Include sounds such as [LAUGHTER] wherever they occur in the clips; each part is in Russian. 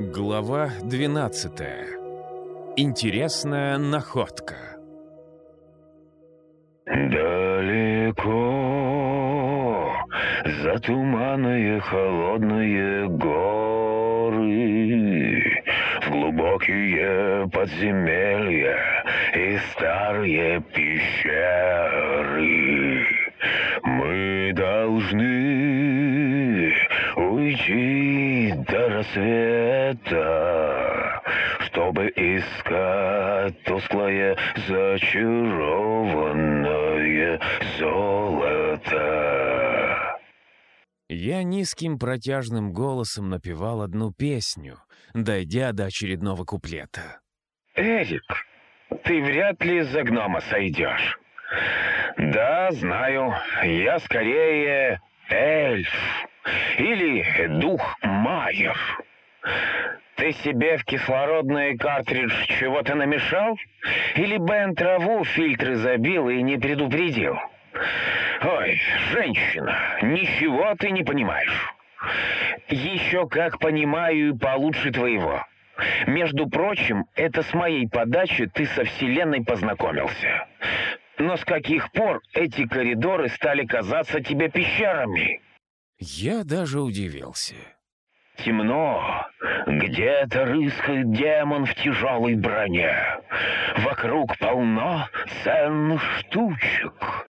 Глава 12. Интересная находка. Далеко за туманные холодные горы, в глубокие подземелья и старые пещеры мы должны уйти до рассвета, чтобы искать тусклое зачарованное золото. Я низким протяжным голосом напевал одну песню, дойдя до очередного куплета. Эрик, ты вряд ли за гнома сойдешь. Да, знаю, я скорее эльф или дух Майер. Ты себе в кислородный картридж чего-то намешал? Или Бен траву фильтры забил и не предупредил? Ой, женщина, ничего ты не понимаешь. Еще как понимаю и получше твоего. Между прочим, это с моей подачи ты со Вселенной познакомился. Но с каких пор эти коридоры стали казаться тебе пещерами? Я даже удивился. Темно. Где-то рыскает демон в тяжелой броне. Вокруг полно ценных штучек.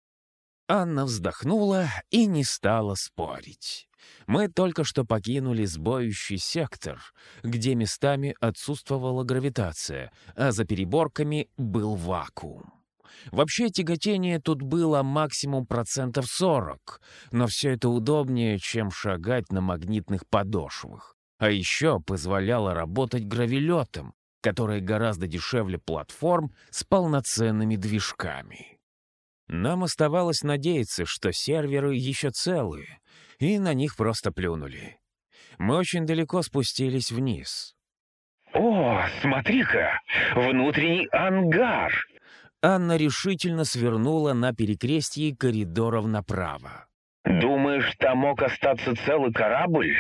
Анна вздохнула и не стала спорить. Мы только что покинули сбоющий сектор, где местами отсутствовала гравитация, а за переборками был вакуум. Вообще тяготение тут было максимум процентов 40, но все это удобнее, чем шагать на магнитных подошвах. А еще позволяло работать гравилетом, который гораздо дешевле платформ с полноценными движками. Нам оставалось надеяться, что серверы еще целые, и на них просто плюнули. Мы очень далеко спустились вниз. «О, смотри-ка, внутренний ангар!» Анна решительно свернула на перекрестье коридоров направо. «Думаешь, там мог остаться целый корабль?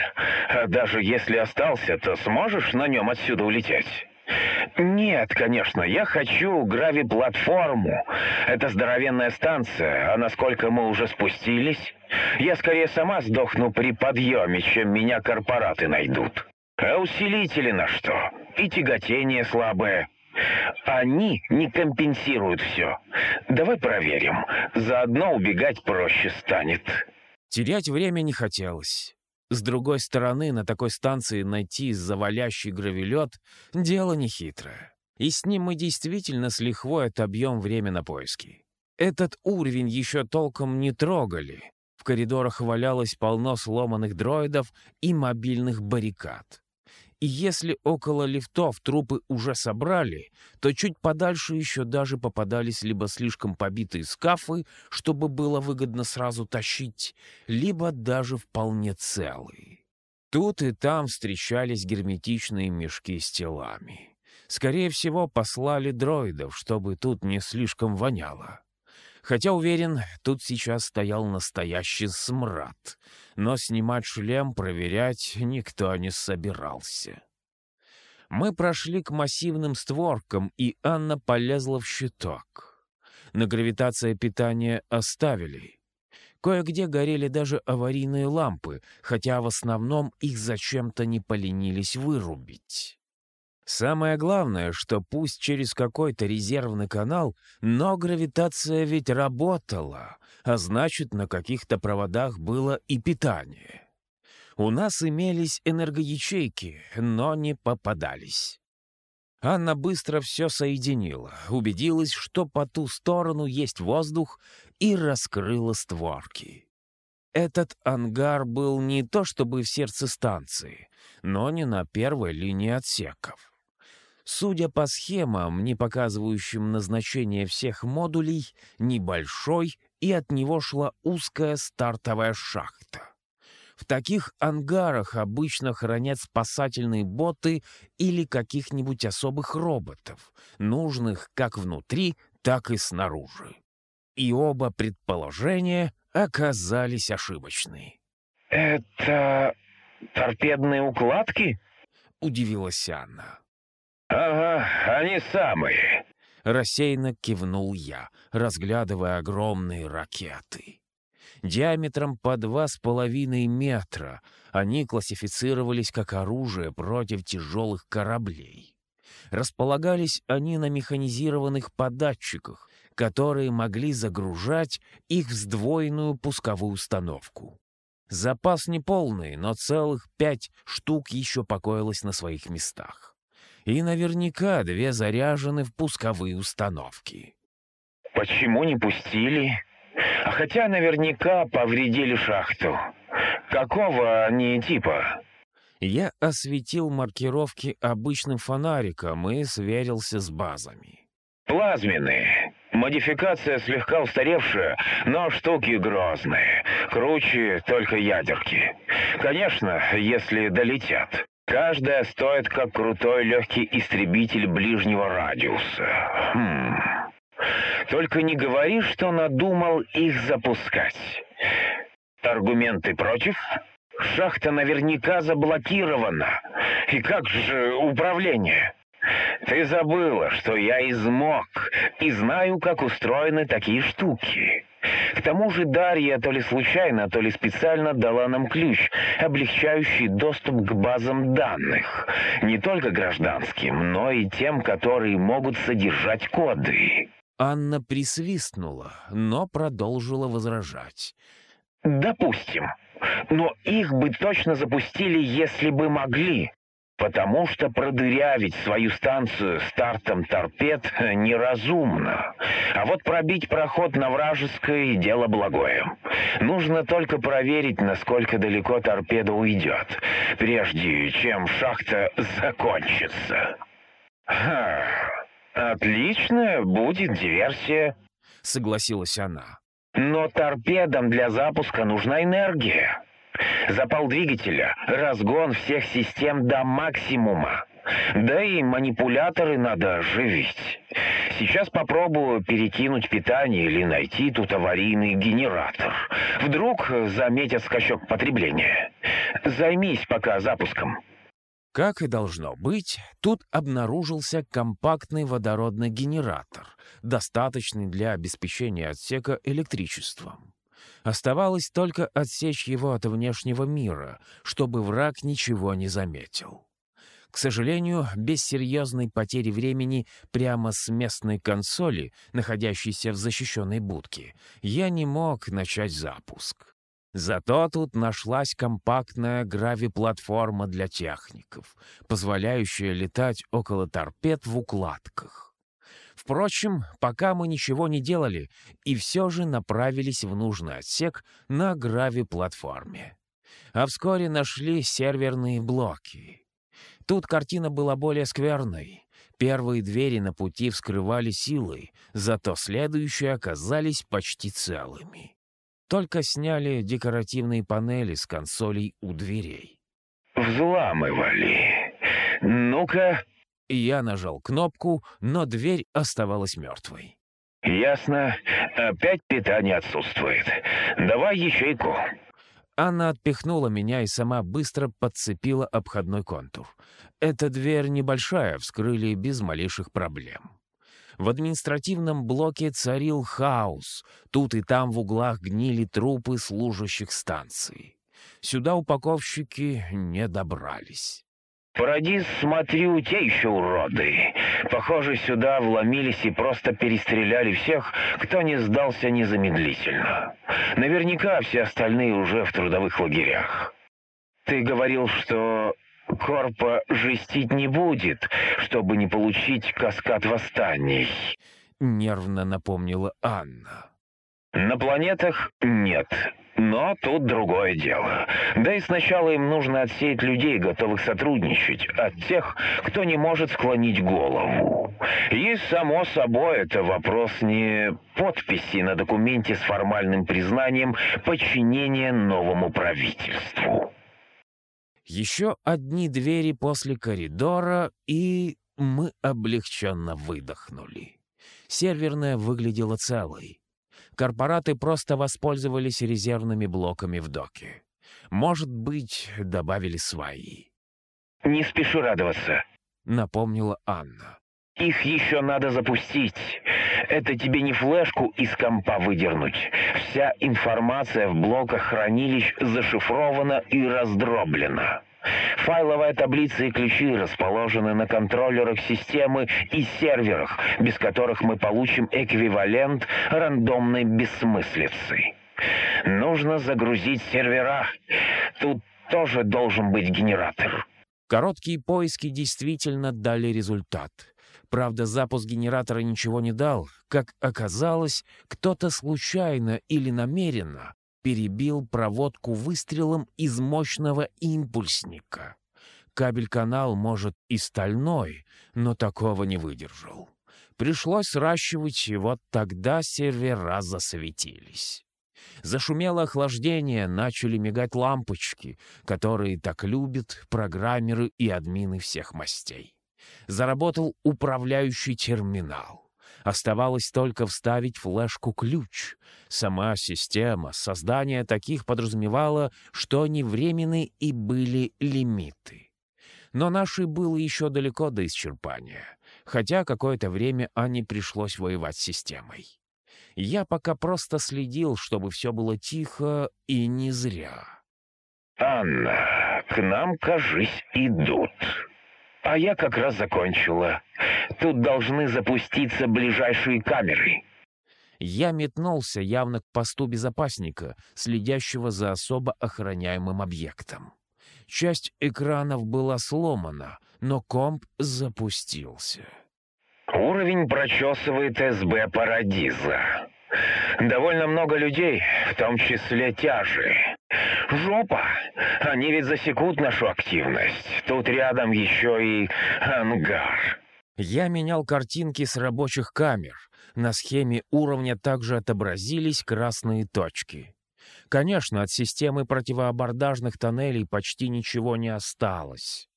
А даже если остался, то сможешь на нем отсюда улететь?» «Нет, конечно, я хочу грави-платформу. Это здоровенная станция, а насколько мы уже спустились? Я скорее сама сдохну при подъеме, чем меня корпораты найдут. А усилители на что? И тяготение слабое. Они не компенсируют все. Давай проверим. Заодно убегать проще станет». Терять время не хотелось. С другой стороны, на такой станции найти завалящий гравелет — дело нехитрое. И с ним мы действительно с лихвой отобьем время на поиски. Этот уровень еще толком не трогали. В коридорах валялось полно сломанных дроидов и мобильных баррикад. И если около лифтов трупы уже собрали, то чуть подальше еще даже попадались либо слишком побитые скафы, чтобы было выгодно сразу тащить, либо даже вполне целые. Тут и там встречались герметичные мешки с телами. Скорее всего, послали дроидов, чтобы тут не слишком воняло. Хотя, уверен, тут сейчас стоял настоящий смрад, но снимать шлем, проверять никто не собирался. Мы прошли к массивным створкам, и Анна полезла в щиток. На гравитация питания оставили. Кое-где горели даже аварийные лампы, хотя в основном их зачем-то не поленились вырубить. Самое главное, что пусть через какой-то резервный канал, но гравитация ведь работала, а значит, на каких-то проводах было и питание. У нас имелись энергоячейки, но не попадались. Анна быстро все соединила, убедилась, что по ту сторону есть воздух, и раскрыла створки. Этот ангар был не то чтобы в сердце станции, но не на первой линии отсеков. Судя по схемам, не показывающим назначение всех модулей, небольшой, и от него шла узкая стартовая шахта. В таких ангарах обычно хранят спасательные боты или каких-нибудь особых роботов, нужных как внутри, так и снаружи. И оба предположения оказались ошибочны. «Это торпедные укладки?» — удивилась Анна. «Ага, они самые», — рассеянно кивнул я, разглядывая огромные ракеты. Диаметром по два с половиной метра они классифицировались как оружие против тяжелых кораблей. Располагались они на механизированных податчиках, которые могли загружать их в сдвоенную пусковую установку. Запас неполный, но целых пять штук еще покоилось на своих местах. И наверняка две заряжены в пусковые установки. «Почему не пустили? А хотя наверняка повредили шахту. Какого они типа?» Я осветил маркировки обычным фонариком и сверился с базами. «Плазменные. Модификация слегка устаревшая, но штуки грозные. Круче только ядерки. Конечно, если долетят. Каждая стоит как крутой легкий истребитель ближнего радиуса. Хм. Только не говори, что надумал их запускать. Аргументы против? Шахта наверняка заблокирована. И как же управление? Ты забыла, что я измог и знаю, как устроены такие штуки. К тому же Дарья то ли случайно, то ли специально дала нам ключ, облегчающий доступ к базам данных. Не только гражданским, но и тем, которые могут содержать коды. Анна присвистнула, но продолжила возражать. «Допустим. Но их бы точно запустили, если бы могли потому что продырявить свою станцию стартом торпед неразумно. А вот пробить проход на вражеское — дело благое. Нужно только проверить, насколько далеко торпеда уйдет, прежде чем шахта закончится. Ха, отличная будет диверсия, — согласилась она. Но торпедам для запуска нужна энергия. Запал двигателя, разгон всех систем до максимума. Да и манипуляторы надо оживить. Сейчас попробую перекинуть питание или найти тут аварийный генератор. Вдруг заметят скачок потребления. Займись пока запуском. Как и должно быть, тут обнаружился компактный водородный генератор, достаточный для обеспечения отсека электричеством. Оставалось только отсечь его от внешнего мира, чтобы враг ничего не заметил. К сожалению, без серьезной потери времени прямо с местной консоли, находящейся в защищенной будке, я не мог начать запуск. Зато тут нашлась компактная грави-платформа для техников, позволяющая летать около торпед в укладках. Впрочем, пока мы ничего не делали, и все же направились в нужный отсек на грави-платформе. А вскоре нашли серверные блоки. Тут картина была более скверной. Первые двери на пути вскрывали силой, зато следующие оказались почти целыми. Только сняли декоративные панели с консолей у дверей. «Взламывали. Ну-ка, я нажал кнопку, но дверь оставалась мертвой. «Ясно. Опять питание отсутствует. Давай ячейку». Анна отпихнула меня и сама быстро подцепила обходной контур. Эта дверь небольшая, вскрыли без малейших проблем. В административном блоке царил хаос. Тут и там в углах гнили трупы служащих станции. Сюда упаковщики не добрались. Парадиз, смотрю, те еще уроды. Похоже, сюда вломились и просто перестреляли всех, кто не сдался незамедлительно. Наверняка все остальные уже в трудовых лагерях. Ты говорил, что Корпа жестить не будет, чтобы не получить каскад восстаний. Нервно напомнила Анна. На планетах нет, но тут другое дело. Да и сначала им нужно отсеять людей, готовых сотрудничать, от тех, кто не может склонить голову. И, само собой, это вопрос не подписи на документе с формальным признанием подчинения новому правительству. Еще одни двери после коридора, и мы облегченно выдохнули. Серверная выглядела целой корпораты просто воспользовались резервными блоками в доке. Может быть, добавили свои. не спеши радоваться», — напомнила Анна. «Их еще надо запустить. Это тебе не флешку из компа выдернуть. Вся информация в блоках хранилищ зашифрована и раздроблена». Файловая таблица и ключи расположены на контроллерах системы и серверах, без которых мы получим эквивалент рандомной бессмыслицы. Нужно загрузить сервера. Тут тоже должен быть генератор. Короткие поиски действительно дали результат. Правда, запуск генератора ничего не дал. Как оказалось, кто-то случайно или намеренно перебил проводку выстрелом из мощного импульсника. Кабель-канал, может, и стальной, но такого не выдержал. Пришлось сращивать, и вот тогда сервера засветились. Зашумело охлаждение, начали мигать лампочки, которые так любят программеры и админы всех мастей. Заработал управляющий терминал. Оставалось только вставить флешку-ключ. Сама система создания таких подразумевала, что они временны и были лимиты. Но нашей было еще далеко до исчерпания, хотя какое-то время Ане пришлось воевать с системой. Я пока просто следил, чтобы все было тихо и не зря. «Анна, к нам, кажись, идут», а я как раз закончила. Тут должны запуститься ближайшие камеры. Я метнулся явно к посту безопасника, следящего за особо охраняемым объектом. Часть экранов была сломана, но комп запустился. Уровень прочесывает СБ Парадиза. Довольно много людей, в том числе тяжи. Жопа! Они ведь засекут нашу активность. Тут рядом еще и ангар. Я менял картинки с рабочих камер. На схеме уровня также отобразились красные точки. Конечно, от системы противоабордажных тоннелей почти ничего не осталось.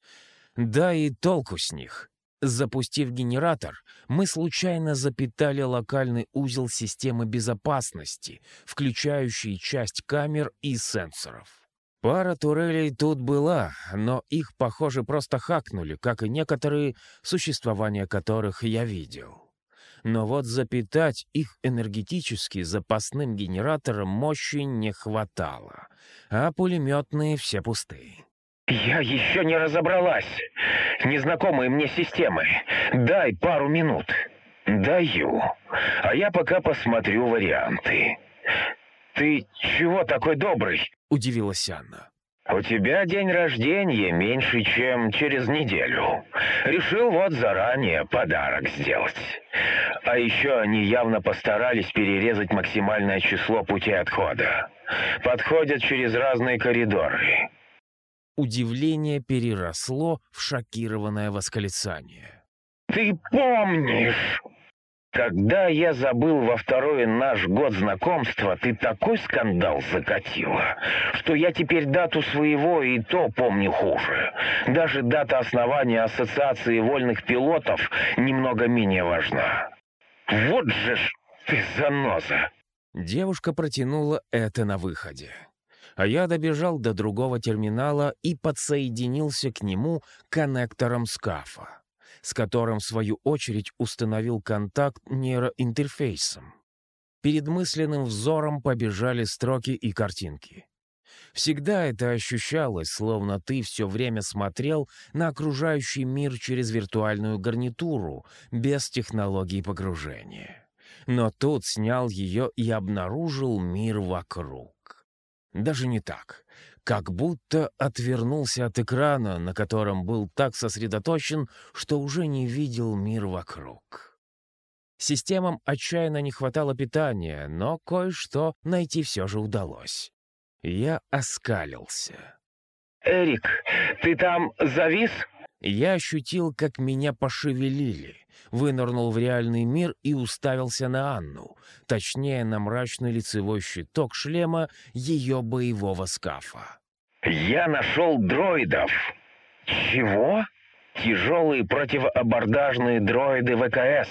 Да и толку с них. Запустив генератор, мы случайно запитали локальный узел системы безопасности, включающий часть камер и сенсоров. Пара турелей тут была, но их, похоже, просто хакнули, как и некоторые, существования которых я видел. Но вот запитать их энергетически запасным генератором мощи не хватало, а пулеметные все пустые. «Я еще не разобралась. Незнакомые мне системы. Дай пару минут». «Даю. А я пока посмотрю варианты». «Ты чего такой добрый?» — удивилась Анна. «У тебя день рождения меньше, чем через неделю. Решил вот заранее подарок сделать. А еще они явно постарались перерезать максимальное число путей отхода. Подходят через разные коридоры. Удивление переросло в шокированное восклицание. «Ты помнишь, когда я забыл во второй наш год знакомства, ты такой скандал закатила, что я теперь дату своего и то помню хуже. Даже дата основания Ассоциации вольных пилотов немного менее важна. Вот же ж ты заноза!» Девушка протянула это на выходе а я добежал до другого терминала и подсоединился к нему коннектором скафа, с которым, в свою очередь, установил контакт нейроинтерфейсом. Перед мысленным взором побежали строки и картинки. Всегда это ощущалось, словно ты все время смотрел на окружающий мир через виртуальную гарнитуру, без технологий погружения. Но тут снял ее и обнаружил мир вокруг. Даже не так. Как будто отвернулся от экрана, на котором был так сосредоточен, что уже не видел мир вокруг. Системам отчаянно не хватало питания, но кое-что найти все же удалось. Я оскалился. «Эрик, ты там завис?» Я ощутил, как меня пошевелили вынырнул в реальный мир и уставился на Анну, точнее на мрачный лицевой щиток шлема ее боевого скафа. «Я нашел дроидов!» «Чего?» «Тяжелые противоабордажные дроиды ВКС.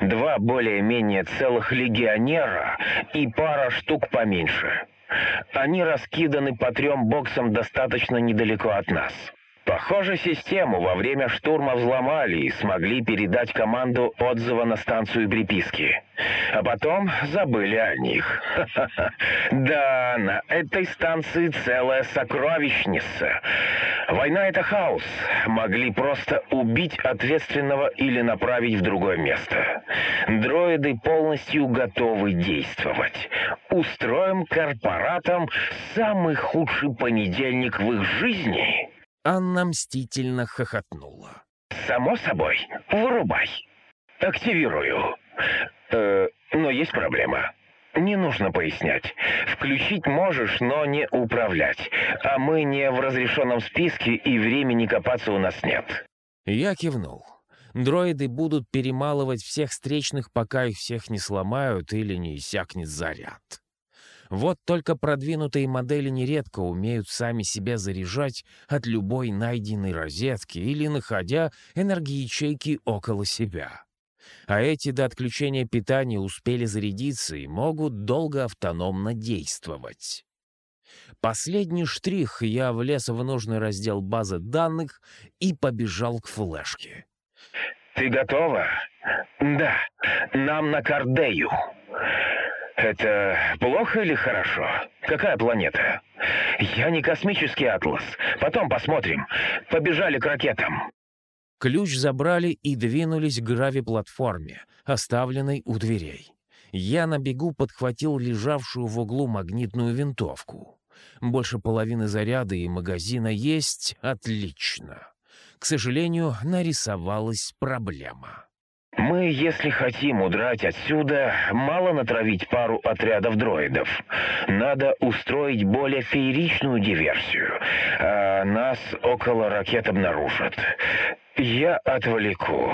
Два более-менее целых легионера и пара штук поменьше. Они раскиданы по трем боксам достаточно недалеко от нас». Похоже, систему во время штурма взломали и смогли передать команду отзыва на станцию приписки. А потом забыли о них. [LAUGHS] Да, на этой станции целая сокровищница. Война — это хаос. Могли просто убить ответственного или направить в другое место. Дроиды полностью готовы действовать. Устроим корпоратам самый худший понедельник в их жизни. Анна мстительно хохотнула. «Само собой. Вырубай. Активирую. Э, но есть проблема. Не нужно пояснять. Включить можешь, но не управлять. А мы не в разрешенном списке, и времени копаться у нас нет». Я кивнул. Дроиды будут перемалывать всех встречных, пока их всех не сломают или не иссякнет заряд. Вот только продвинутые модели нередко умеют сами себя заряжать от любой найденной розетки или находя энергоячейки около себя. А эти до отключения питания успели зарядиться и могут долго автономно действовать. Последний штрих я влез в нужный раздел базы данных и побежал к флешке. «Ты готова?» «Да, нам на Кардею». Это плохо или хорошо? Какая планета? Я не космический атлас. Потом посмотрим. Побежали к ракетам. Ключ забрали и двинулись к грави-платформе, оставленной у дверей. Я на бегу подхватил лежавшую в углу магнитную винтовку. Больше половины заряда и магазина есть. Отлично. К сожалению, нарисовалась проблема. Мы, если хотим удрать отсюда, мало натравить пару отрядов дроидов. Надо устроить более фееричную диверсию. А нас около ракет обнаружат. Я отвлеку.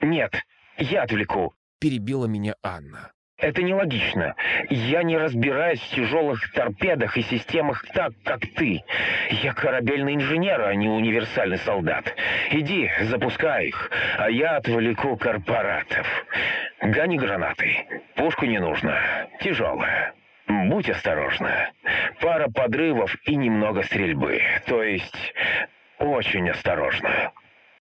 Нет, я отвлеку. Перебила меня Анна. Это нелогично. Я не разбираюсь в тяжелых торпедах и системах так, как ты. Я корабельный инженер, а не универсальный солдат. Иди, запускай их, а я отвлеку корпоратов. Гони гранаты. Пушку не нужно. Тяжелая. Будь осторожна. Пара подрывов и немного стрельбы. То есть, очень осторожно.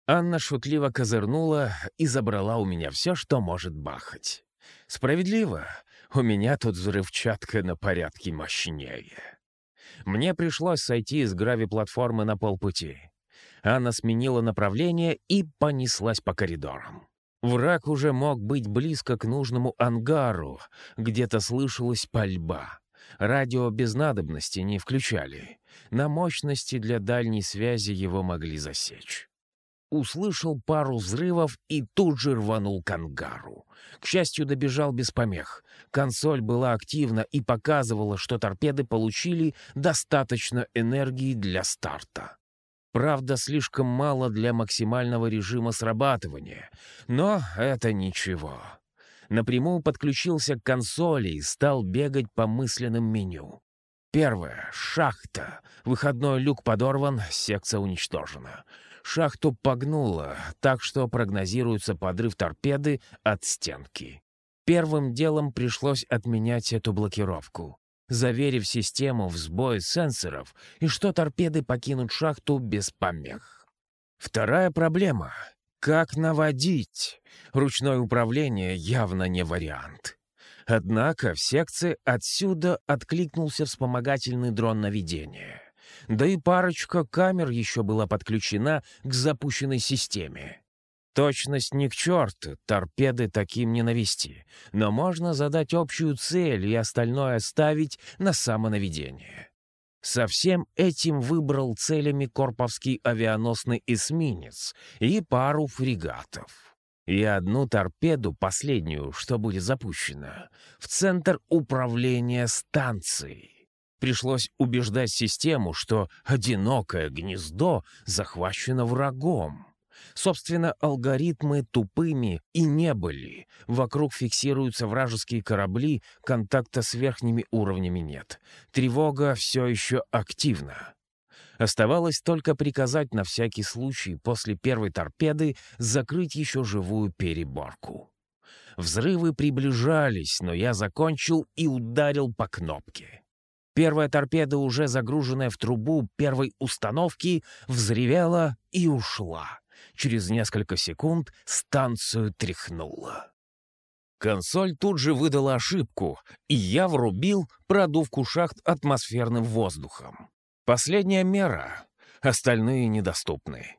Анна шутливо козырнула и забрала у меня все, что может бахать. Справедливо, у меня тут взрывчатка на порядке мощнее. Мне пришлось сойти с грави-платформы на полпути. Анна сменила направление и понеслась по коридорам. Враг уже мог быть близко к нужному ангару, где-то слышалась пальба. Радио без надобности не включали. На мощности для дальней связи его могли засечь услышал пару взрывов и тут же рванул к ангару. К счастью, добежал без помех. Консоль была активна и показывала, что торпеды получили достаточно энергии для старта. Правда, слишком мало для максимального режима срабатывания, но это ничего. Напрямую подключился к консоли и стал бегать по мысленным меню. Первое — шахта. Выходной люк подорван, секция уничтожена. Шахту погнуло, так что прогнозируется подрыв торпеды от стенки. Первым делом пришлось отменять эту блокировку, заверив систему в сбое сенсоров и что торпеды покинут шахту без помех. Вторая проблема — как наводить? Ручное управление явно не вариант. Однако в секции отсюда откликнулся вспомогательный дрон наведения да и парочка камер еще была подключена к запущенной системе. Точность не к черту, торпеды таким не навести, но можно задать общую цель и остальное оставить на самонаведение. Со всем этим выбрал целями Корповский авианосный эсминец и пару фрегатов. И одну торпеду, последнюю, что будет запущена, в центр управления станцией. Пришлось убеждать систему, что одинокое гнездо захвачено врагом. Собственно, алгоритмы тупыми и не были. Вокруг фиксируются вражеские корабли, контакта с верхними уровнями нет. Тревога все еще активна. Оставалось только приказать на всякий случай после первой торпеды закрыть еще живую переборку. Взрывы приближались, но я закончил и ударил по кнопке. Первая торпеда, уже загруженная в трубу первой установки, взревела и ушла. Через несколько секунд станцию тряхнула. Консоль тут же выдала ошибку, и я врубил продувку шахт атмосферным воздухом. Последняя мера, остальные недоступны.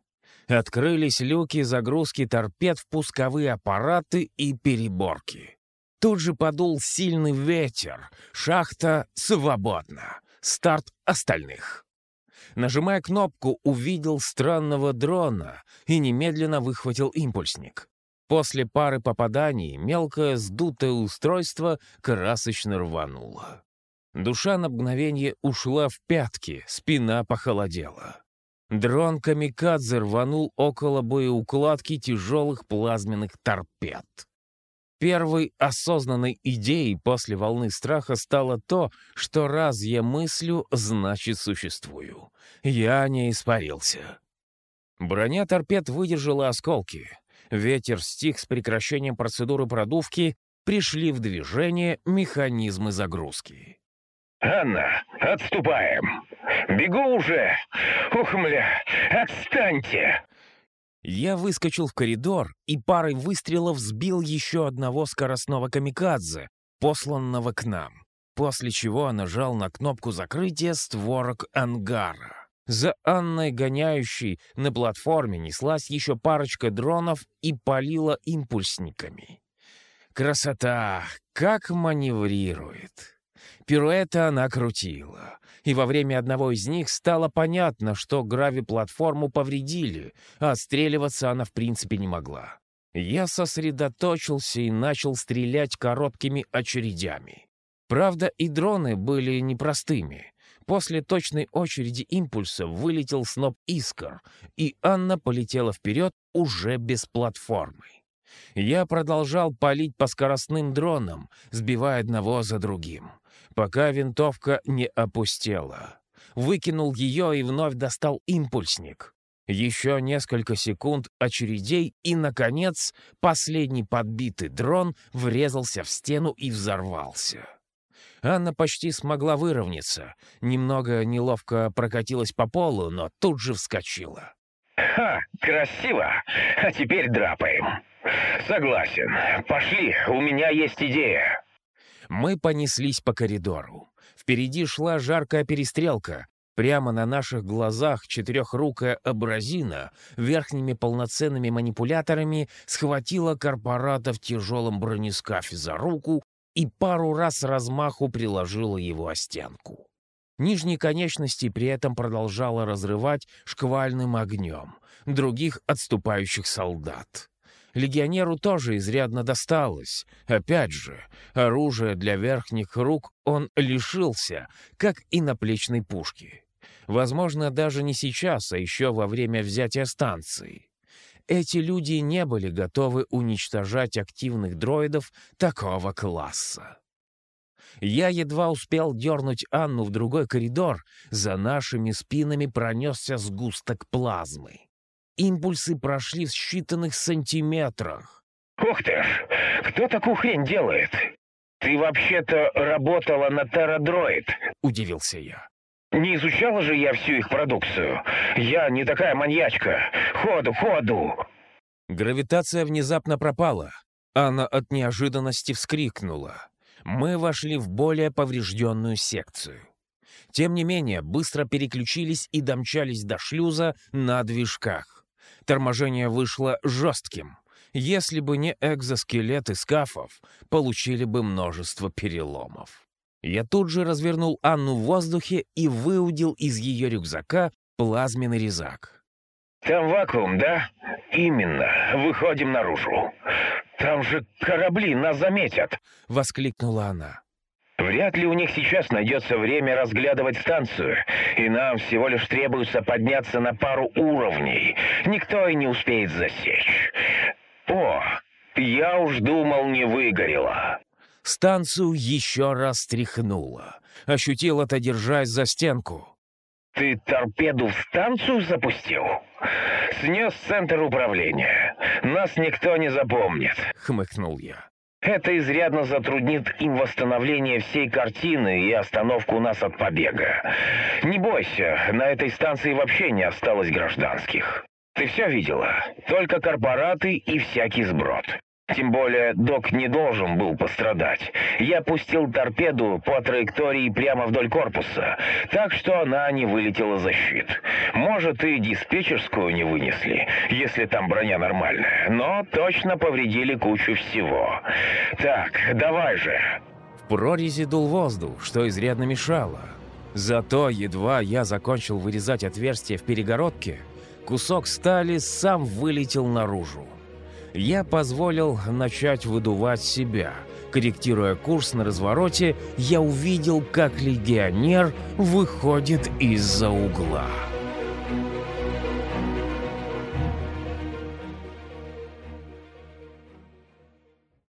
Открылись люки загрузки торпед в пусковые аппараты и переборки. Тут же подул сильный ветер. Шахта свободна. Старт остальных. Нажимая кнопку, увидел странного дрона и немедленно выхватил импульсник. После пары попаданий мелкое сдутое устройство красочно рвануло. Душа на мгновение ушла в пятки, спина похолодела. Дрон «Камикадзе» рванул около боеукладки тяжелых плазменных торпед. Первой осознанной идеей после волны страха стало то, что раз я мыслю, значит существую. Я не испарился. Броня торпед выдержала осколки. Ветер стих с прекращением процедуры продувки, пришли в движение механизмы загрузки. «Анна, отступаем! Бегу уже! Ух, мля, отстаньте!» Я выскочил в коридор и парой выстрелов сбил еще одного скоростного камикадзе, посланного к нам, после чего нажал на кнопку закрытия створок ангара. За Анной, гоняющей на платформе, неслась еще парочка дронов и палила импульсниками. Красота! Как маневрирует! Пируэты она крутила. И во время одного из них стало понятно, что грави-платформу повредили, а отстреливаться она в принципе не могла. Я сосредоточился и начал стрелять короткими очередями. Правда, и дроны были непростыми. После точной очереди импульса вылетел сноп искр, и Анна полетела вперед уже без платформы. Я продолжал палить по скоростным дронам, сбивая одного за другим пока винтовка не опустела. Выкинул ее и вновь достал импульсник. Еще несколько секунд очередей, и, наконец, последний подбитый дрон врезался в стену и взорвался. Анна почти смогла выровняться. Немного неловко прокатилась по полу, но тут же вскочила. «Ха, красиво! А теперь драпаем!» «Согласен. Пошли, у меня есть идея!» Мы понеслись по коридору. Впереди шла жаркая перестрелка. Прямо на наших глазах четырехрукая абразина верхними полноценными манипуляторами схватила корпората в тяжелом бронескафе за руку и пару раз размаху приложила его о стенку. Нижние конечности при этом продолжала разрывать шквальным огнем других отступающих солдат. Легионеру тоже изрядно досталось. Опять же, оружие для верхних рук он лишился, как и наплечной пушки. Возможно, даже не сейчас, а еще во время взятия станции. Эти люди не были готовы уничтожать активных дроидов такого класса. Я едва успел дернуть Анну в другой коридор, за нашими спинами пронесся сгусток плазмы. Импульсы прошли в считанных сантиметрах. «Ух ты ж! Кто такую хрень делает? Ты вообще-то работала на Террадроид?» — удивился я. «Не изучала же я всю их продукцию. Я не такая маньячка. Ходу, ходу!» Гравитация внезапно пропала. Она от неожиданности вскрикнула. Мы вошли в более поврежденную секцию. Тем не менее, быстро переключились и домчались до шлюза на движках. Торможение вышло жестким. Если бы не экзоскелеты скафов, получили бы множество переломов. Я тут же развернул Анну в воздухе и выудил из ее рюкзака плазменный резак. «Там вакуум, да? Именно. Выходим наружу. Там же корабли, нас заметят!» — воскликнула она. Вряд ли у них сейчас найдется время разглядывать станцию, и нам всего лишь требуется подняться на пару уровней. Никто и не успеет засечь. О, я уж думал, не выгорело. Станцию еще раз тряхнуло. Ощутил это, держась за стенку. Ты торпеду в станцию запустил? Снес центр управления. Нас никто не запомнит. Хмыкнул я. Это изрядно затруднит им восстановление всей картины и остановку нас от побега. Не бойся, на этой станции вообще не осталось гражданских. Ты все видела? Только корпораты и всякий сброд. Тем более, док не должен был пострадать. Я пустил торпеду по траектории прямо вдоль корпуса, так что она не вылетела за щит. Может, и диспетчерскую не вынесли, если там броня нормальная, но точно повредили кучу всего. Так, давай же. В прорези дул воздух, что изрядно мешало. Зато едва я закончил вырезать отверстие в перегородке, кусок стали сам вылетел наружу я позволил начать выдувать себя. Корректируя курс на развороте, я увидел, как легионер выходит из-за угла.